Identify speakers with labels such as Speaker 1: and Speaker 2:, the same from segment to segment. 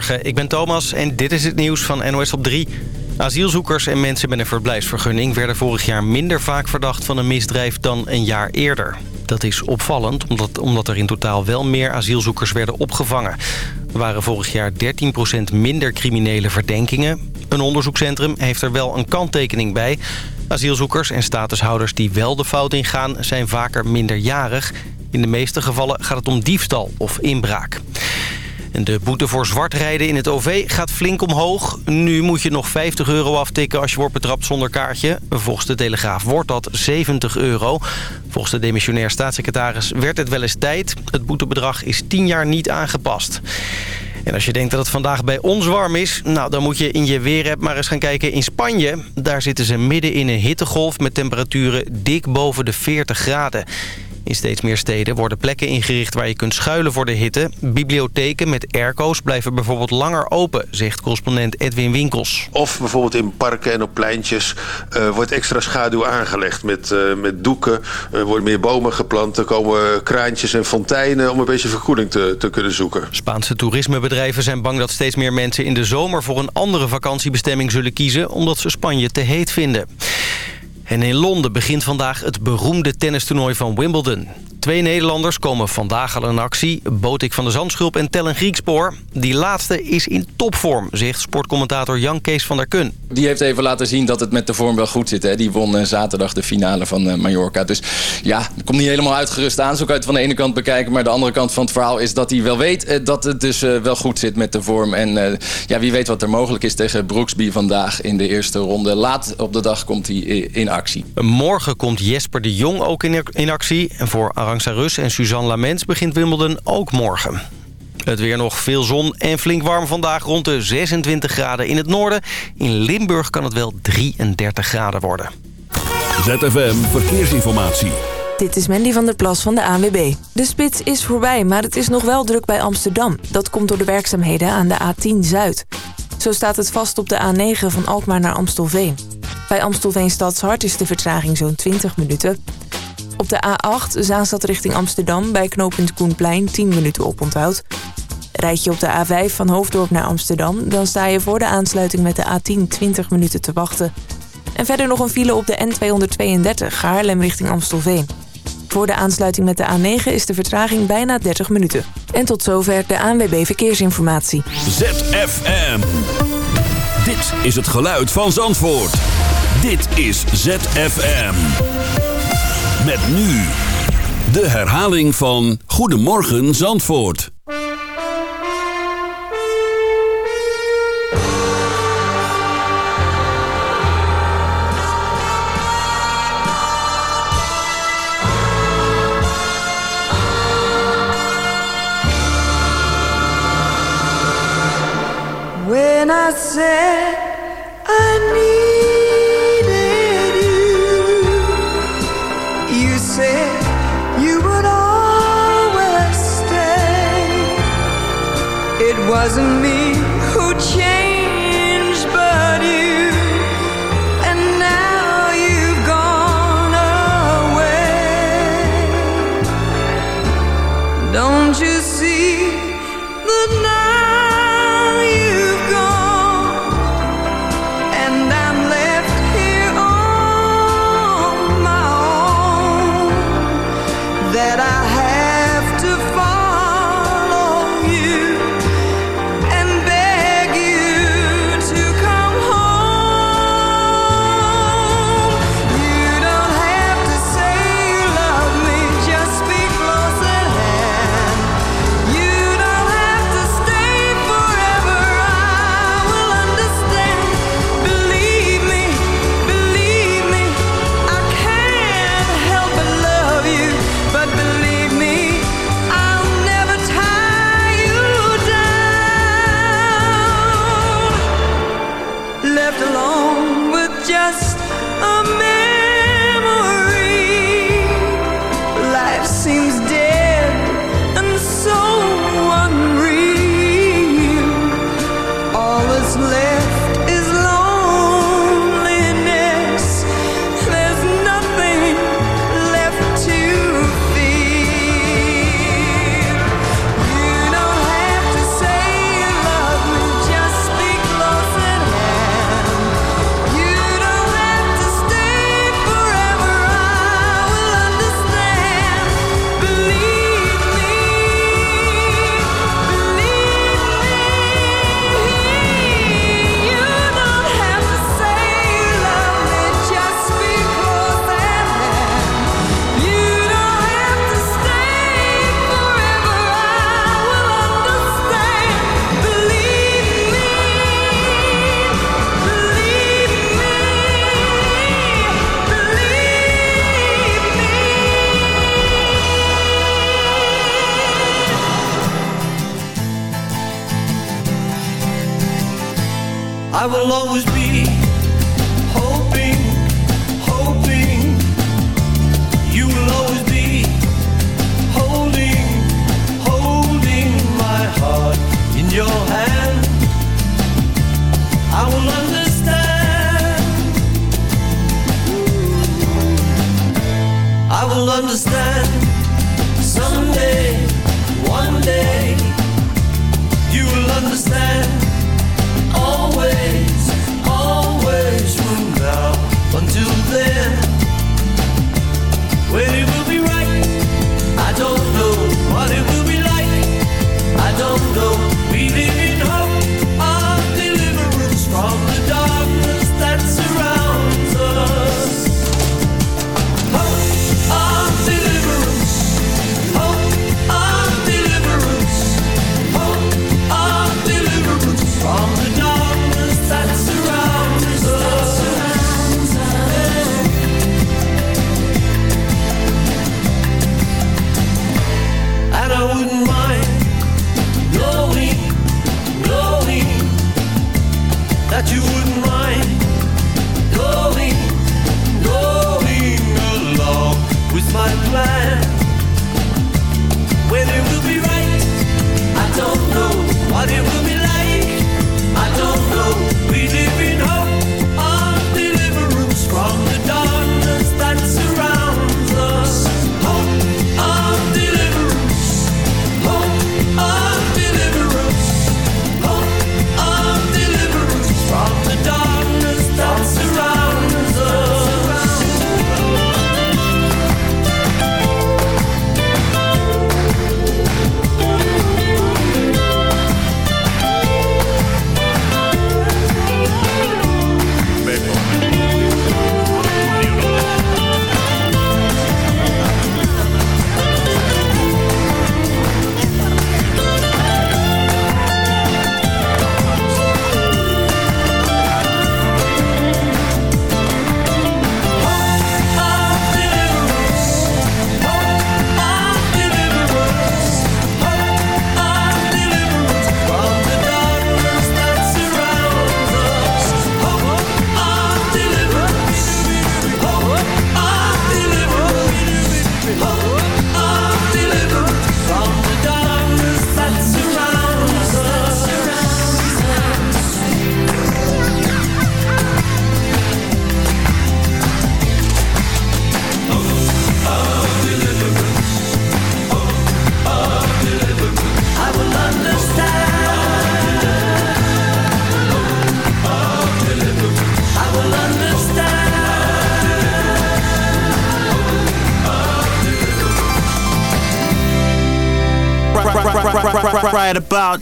Speaker 1: Goedemorgen, ik ben Thomas en dit is het nieuws van NOS op 3. Asielzoekers en mensen met een verblijfsvergunning... werden vorig jaar minder vaak verdacht van een misdrijf dan een jaar eerder. Dat is opvallend, omdat, omdat er in totaal wel meer asielzoekers werden opgevangen. Er waren vorig jaar 13% minder criminele verdenkingen. Een onderzoekscentrum heeft er wel een kanttekening bij. Asielzoekers en statushouders die wel de fout ingaan... zijn vaker minderjarig. In de meeste gevallen gaat het om diefstal of inbraak. En de boete voor zwart rijden in het OV gaat flink omhoog. Nu moet je nog 50 euro aftikken als je wordt betrapt zonder kaartje. Volgens de Telegraaf wordt dat 70 euro. Volgens de demissionair staatssecretaris werd het wel eens tijd. Het boetebedrag is 10 jaar niet aangepast. En als je denkt dat het vandaag bij ons warm is... nou, dan moet je in je weerapp maar eens gaan kijken in Spanje. Daar zitten ze midden in een hittegolf met temperaturen dik boven de 40 graden. In steeds meer steden worden plekken ingericht waar je kunt schuilen voor de hitte. Bibliotheken met airco's blijven bijvoorbeeld langer open, zegt correspondent Edwin Winkels.
Speaker 2: Of bijvoorbeeld in parken en op pleintjes uh, wordt extra schaduw aangelegd met, uh, met doeken. Er worden meer bomen geplant, er komen kraantjes en fonteinen om een beetje verkoeling te, te kunnen zoeken.
Speaker 1: Spaanse toerismebedrijven zijn bang dat steeds meer mensen in de zomer voor een andere vakantiebestemming zullen kiezen omdat ze Spanje te heet vinden. En in Londen begint vandaag het beroemde tennistoernooi van Wimbledon. Twee Nederlanders komen vandaag al in actie. Botik van de Zandschulp en Tellen Griekspoor. Die laatste is in topvorm, zegt sportcommentator Jan Kees van der Kun.
Speaker 3: Die heeft even laten zien dat het met de vorm wel goed zit. Hè? Die won uh, zaterdag de finale van uh, Mallorca. Dus ja, komt niet helemaal uitgerust aan. Zo kan je het van de ene kant bekijken. Maar de andere kant van het verhaal is dat hij wel weet uh, dat het dus wel goed zit met de vorm. En ja, wie weet wat er mogelijk is tegen Brooksby vandaag in de eerste ronde. Laat op de dag komt hij in actie.
Speaker 1: Morgen komt Jesper de Jong ook in, in actie. En voor Arantxa Rus en Suzanne Lamens begint Wimbledon ook morgen. Het weer nog veel zon en flink warm vandaag rond de 26 graden in het noorden. In Limburg kan het wel 33 graden worden.
Speaker 4: ZFM Verkeersinformatie.
Speaker 5: Dit is Mandy van der Plas van de ANWB. De spits is voorbij, maar het is nog wel druk bij Amsterdam. Dat komt door de werkzaamheden aan de A10 Zuid. Zo staat het vast op de A9 van Alkmaar naar Amstelveen. Bij Amstelveen Stadshart is de vertraging zo'n 20 minuten. Op de A8 Zaanstad richting Amsterdam bij knooppunt Koenplein 10 minuten oponthoud. Rijd je op de A5 van Hoofddorp naar Amsterdam... dan sta je voor de aansluiting met de A10 20 minuten te wachten. En verder nog een file op de N232 Haarlem richting Amstelveen. Voor de aansluiting met de A9 is de vertraging bijna 30 minuten. En tot zover de ANWB Verkeersinformatie.
Speaker 4: ZFM. Dit is het geluid van Zandvoort. Dit is ZFM. Met nu de herhaling van Goedemorgen Zandvoort.
Speaker 6: When I said I wasn't me I
Speaker 7: will always be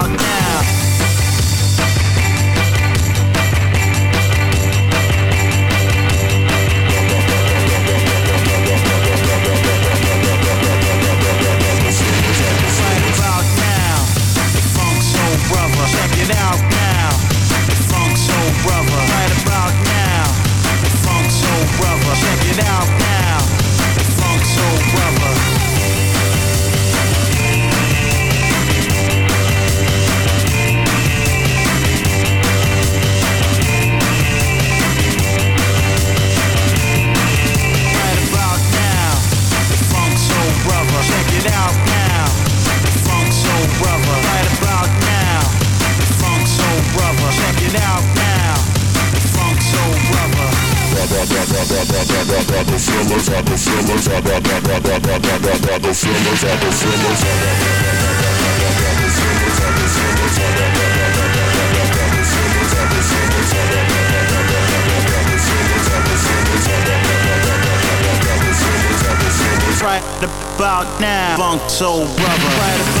Speaker 8: now. now. Funk Soul Brother.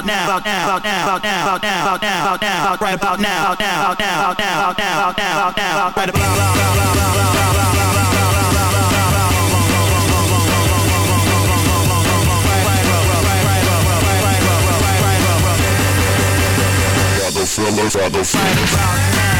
Speaker 8: about now, about now, about now, about now, about now, about now, about now, right about now, about now, about now, about now, about now, about now, about now, right about now. Thriller, Father, Father, Father, Father,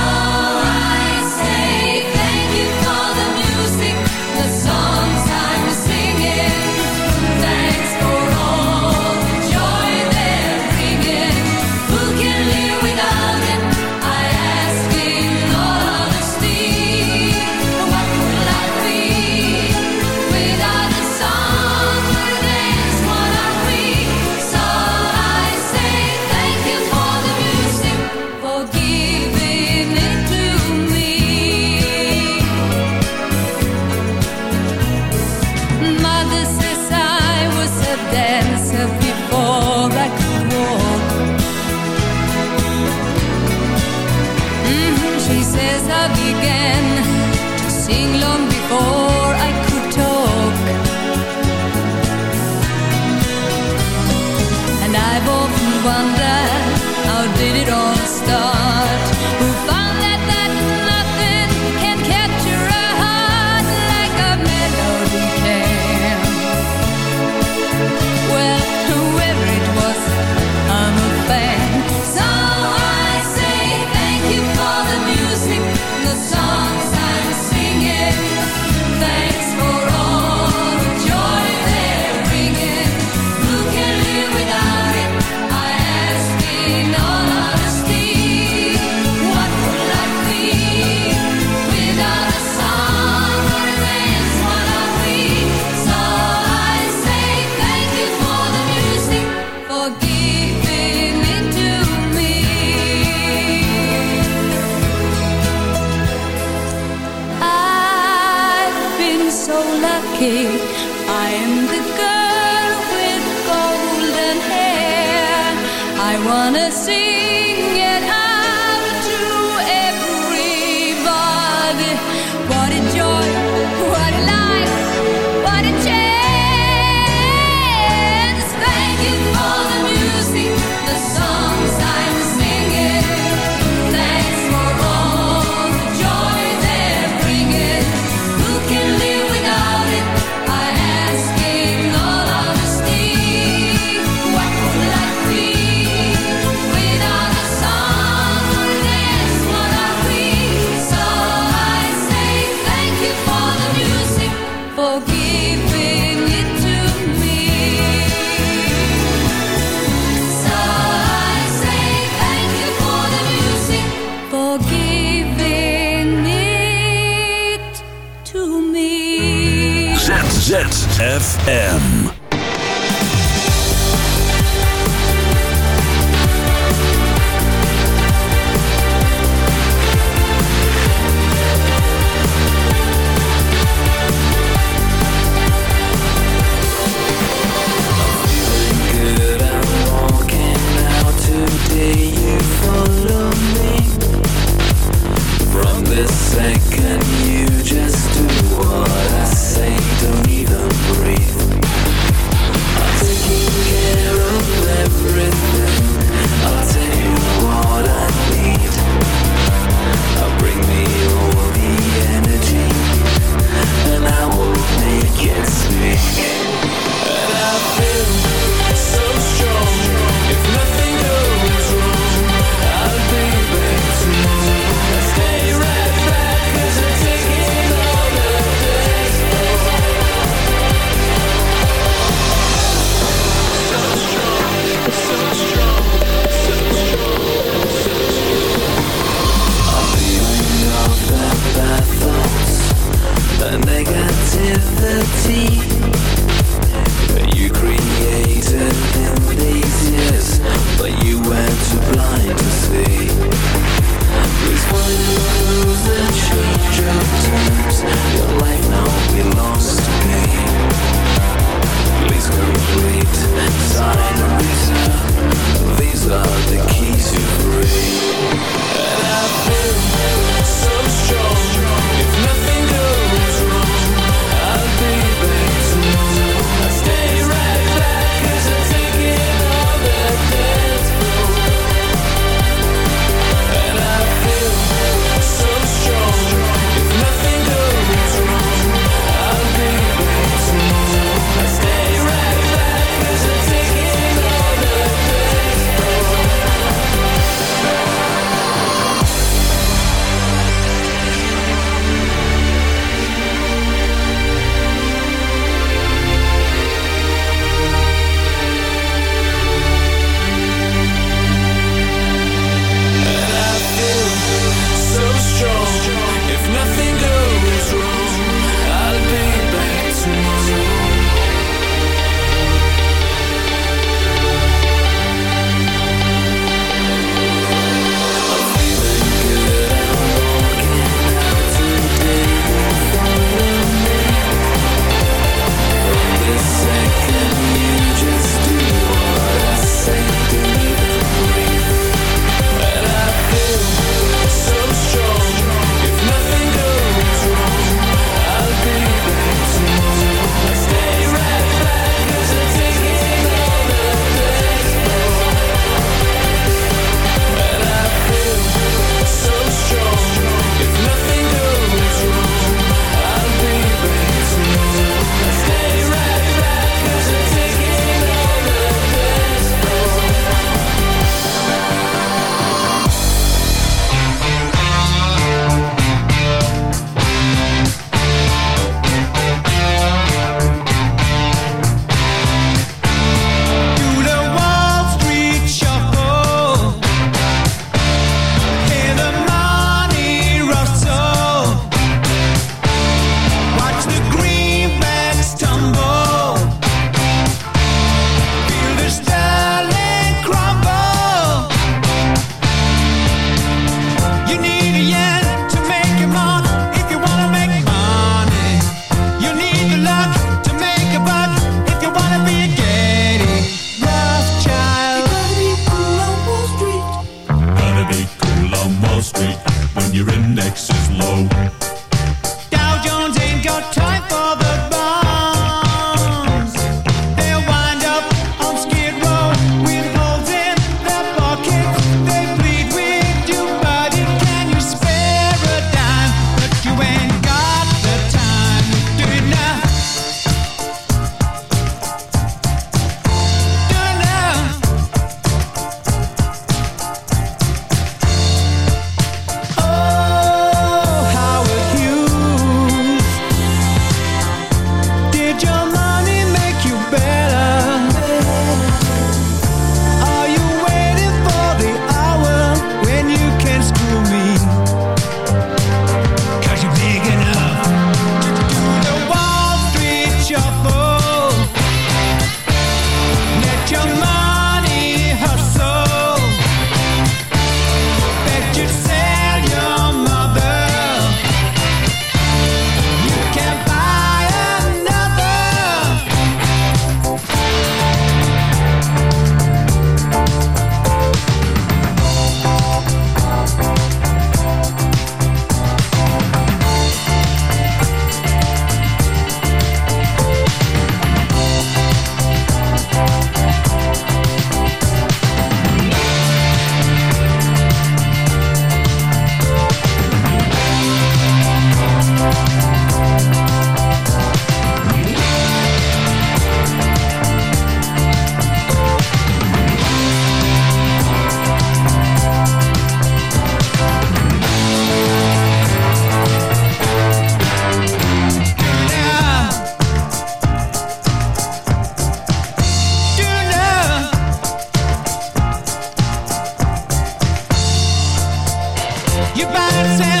Speaker 9: see
Speaker 4: ZFM.
Speaker 7: You
Speaker 6: buy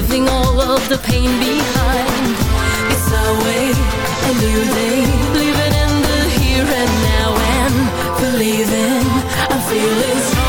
Speaker 9: leaving all of the pain behind. It's our way, a new day, living in the here and now and believing I'm feeling strong.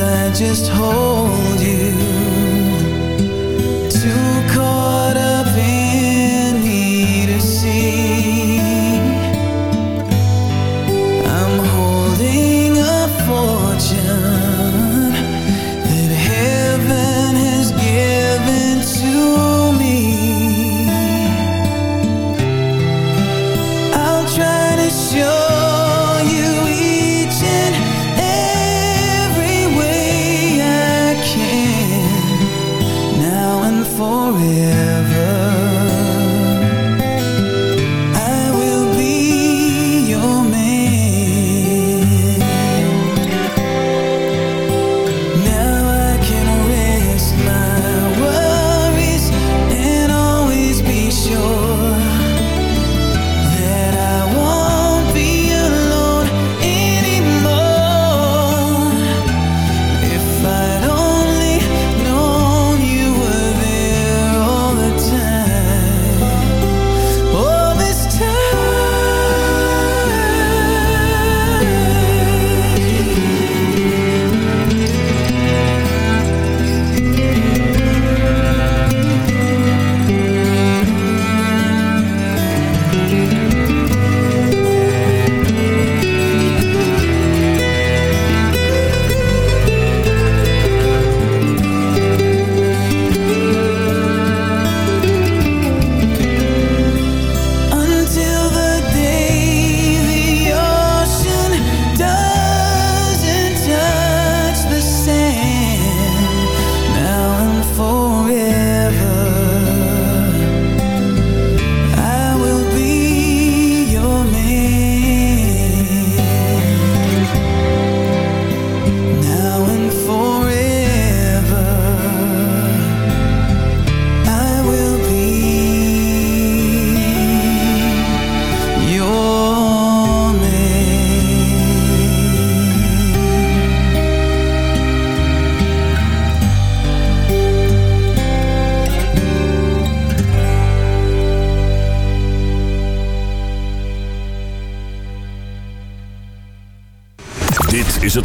Speaker 10: I
Speaker 11: just
Speaker 12: hold you. Too caught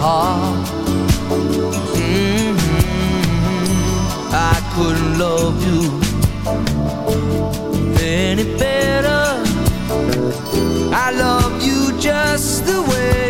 Speaker 13: heart. Mm -hmm. I couldn't love you any better. I love you just the way.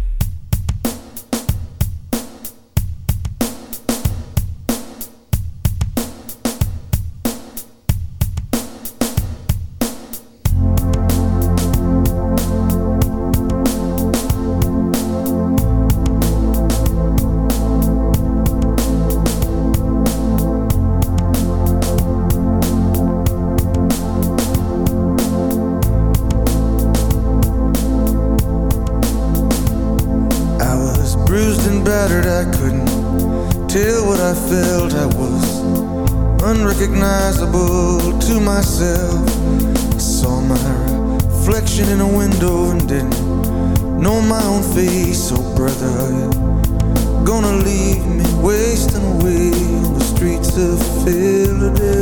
Speaker 14: I felt. I was unrecognizable to myself. I saw my reflection in a window and didn't know my own face. Oh, brother, you gonna leave me wasting away on the streets of Philadelphia?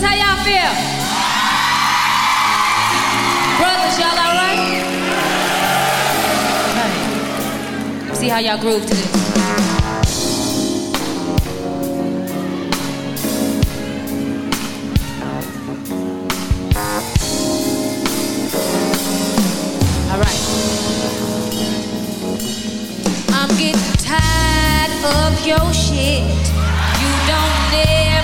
Speaker 9: Sisters, how y'all feel? Brothers, y'all alright? Okay. See how y'all groove to this. Alright. I'm getting tired of your shit. You don't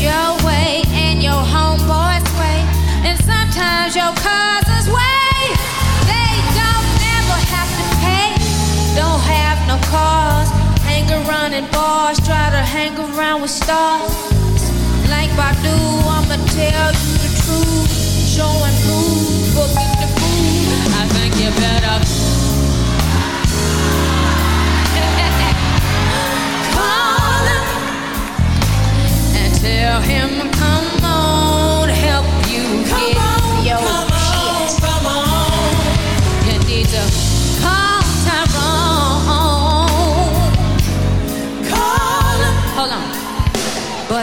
Speaker 9: your way and your homeboy's way. And sometimes your cousin's way. They don't never have to pay, don't have no cars. Hang around in bars, try to hang around with stars. Like I'ma tell you the truth. Show and prove, booking the food. I think you better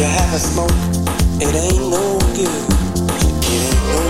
Speaker 7: You have a smoke, it ain't no good. It ain't no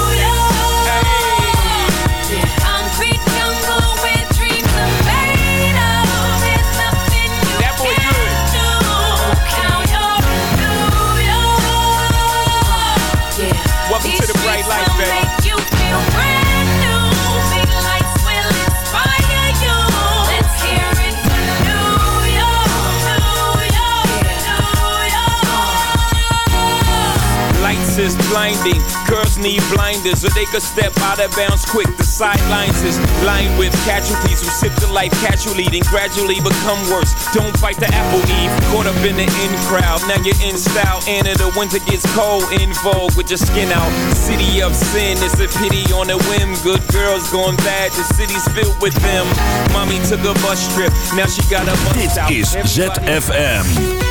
Speaker 15: is blinding. Girls need blinders, or they could step out of bounds quick. The sidelines is lined with casualties who sip the life casually, then gradually become worse. Don't fight the apple eve. Caught up in the in crowd. Now you're in style, and in the winter gets cold. In vogue with your skin out. City of sin, it's a pity on a whim. Good girls going bad, the city's filled with them. Mommy took a bus trip, now she got a bus out.
Speaker 4: is ZFM.